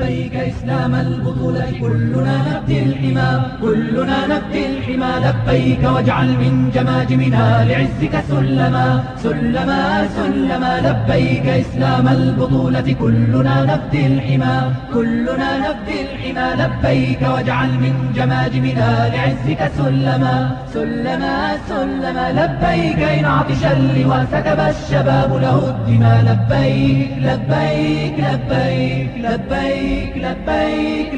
لبيك إسلام البطولة كلنا نبدي الحمى كلنا نبدي الحمى لبيك واجعل من جماجمنا لعزك سلما سلما سلما لبيك إسلام البطولة كلنا نبدي الحمى كلنا نبدي الحمى لبيك واجعل من جماجمنا لعزك سلما سلما سلما لبيك إن عطش اللواء سكب الشباب له الدماء لبيك لبيك لبيك لبيك لبيك. لبيك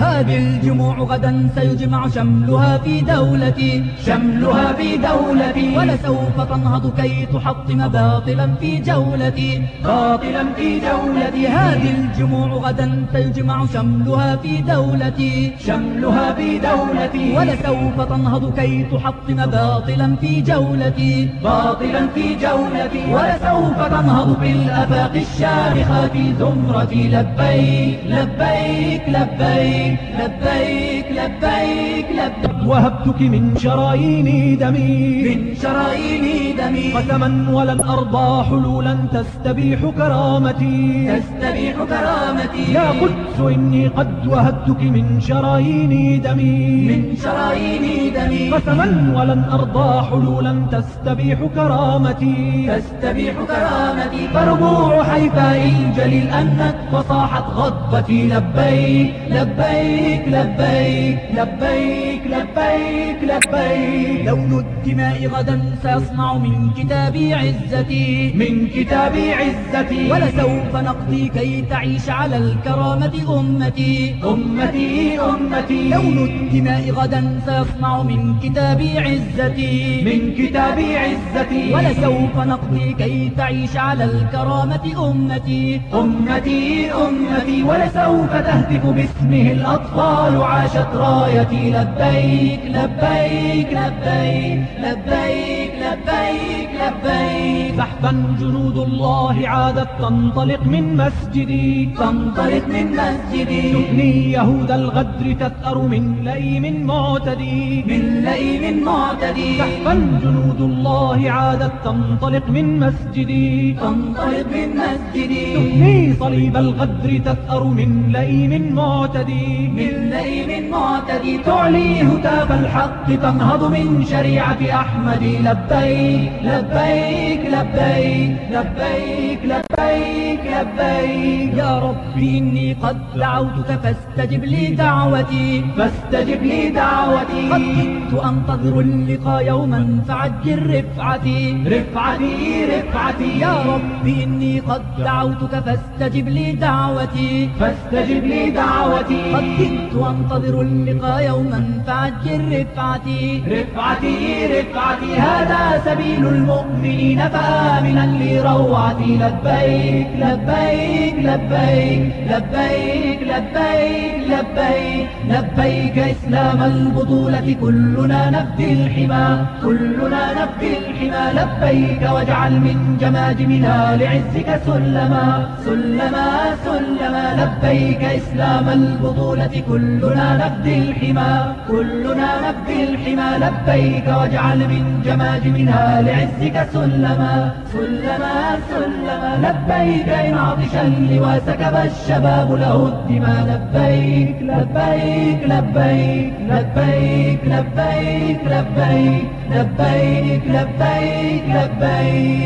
هذه الجموع غدا سيجمع شملها في دولتي. شملها في دولتي. ولسوف تنهض كي تحطم باطلا في جولتي. باطلا في جولتي. هذه الجموع غدا سيجمع شملها في دولتي. شملها في دولتي. ولسوف تنهض كي تحطم باطلا في جولتي. باطلا في جولتي. ولسوف تنهض بالآفاق الشامخة في زمرتي لبيك. لبيك لبيك لبيك لبيك لبيك. وهبتك من شرايين دمي. من شرايين دمي. قسما ولن أرضى حلولا تستبيح كرامتي. تستبيح كرامتي. يا قدس إني قد وهبتك من شرايين دمي. من شرايين دمي. قسما ولن أرضى حلولا تستبيح كرامتي. تستبيح كرامتي. فربوع حيفاء الجليل أنت وصاحت غضبتي لبيك لبيك لبيك لبيك لبيك لبيك. لون الدماء غدا سيصنع من كتابي عزتي. من كتابي عزتي. ولسوف نقضي كي تعيش على الكرامة أمتي. أمتي أمتي. لون الدماء غدا سيصنع من كتابي عزتي. من كتابي عزتي. ولسوف نقضي كي تعيش على الكرامة أمتي. أمتي أمتي. ولسوف تهتف باسمه الأطفال عاشت رايتي. لبيك لبيك لبيك لبيك لبيك لبيك سحبا جنود الله عادت تنطلق من مسجدي. تنطلق من مسجدي. تبني يهود الغدر تثأر من لئيم معتدي. من لئيم معتدي. سحبا جنود الله عادت تنطلق من مسجدي. تنطلق من مسجدي. تبني صليب الغدر تثأر من لئيم معتدي. من لئيم معتدي. تعلي هتاف الحق تنهض من شريعة أحمد. لبيك لبيك لبيك لبيك لبيك لبيك. يا ربي إني قد دعوتك فاستجب لي دعوتي فاستجب لي دعوتي. قد كنت أنتظر اللقاء يوما فعجل رفعتي رفعتي رفعتي. يا ربي إني قد دعوتك فاستجب لي دعوتي فاستجب لي دعوتي. قد كنت أنتظر اللقاء يوما فعجل رفعتي رفعتي رفعتي هذا سبيل المؤمنين. فآمنا لروعتي لبيك لبيك لبيك لبيك لبيك لبيك. لبيك إسلام البطولة. كلنا نفدي الحمى. كلنا نفدي الحمى. لبيك واجعل من جماجمنا لعزك سلما. سلما سلما. لبيك إسلام البطولة. كلنا نفدي الحمى. كلنا نفدي الحمى لبيك واجعل من جماجمنا لعزك سلما. سلما سلما. لبيك إن عطش اللواء سكب الشباب له الدماء. لبيك لبيك لبيك لبيك لبيك لبيك لبيك لبيك لبيك.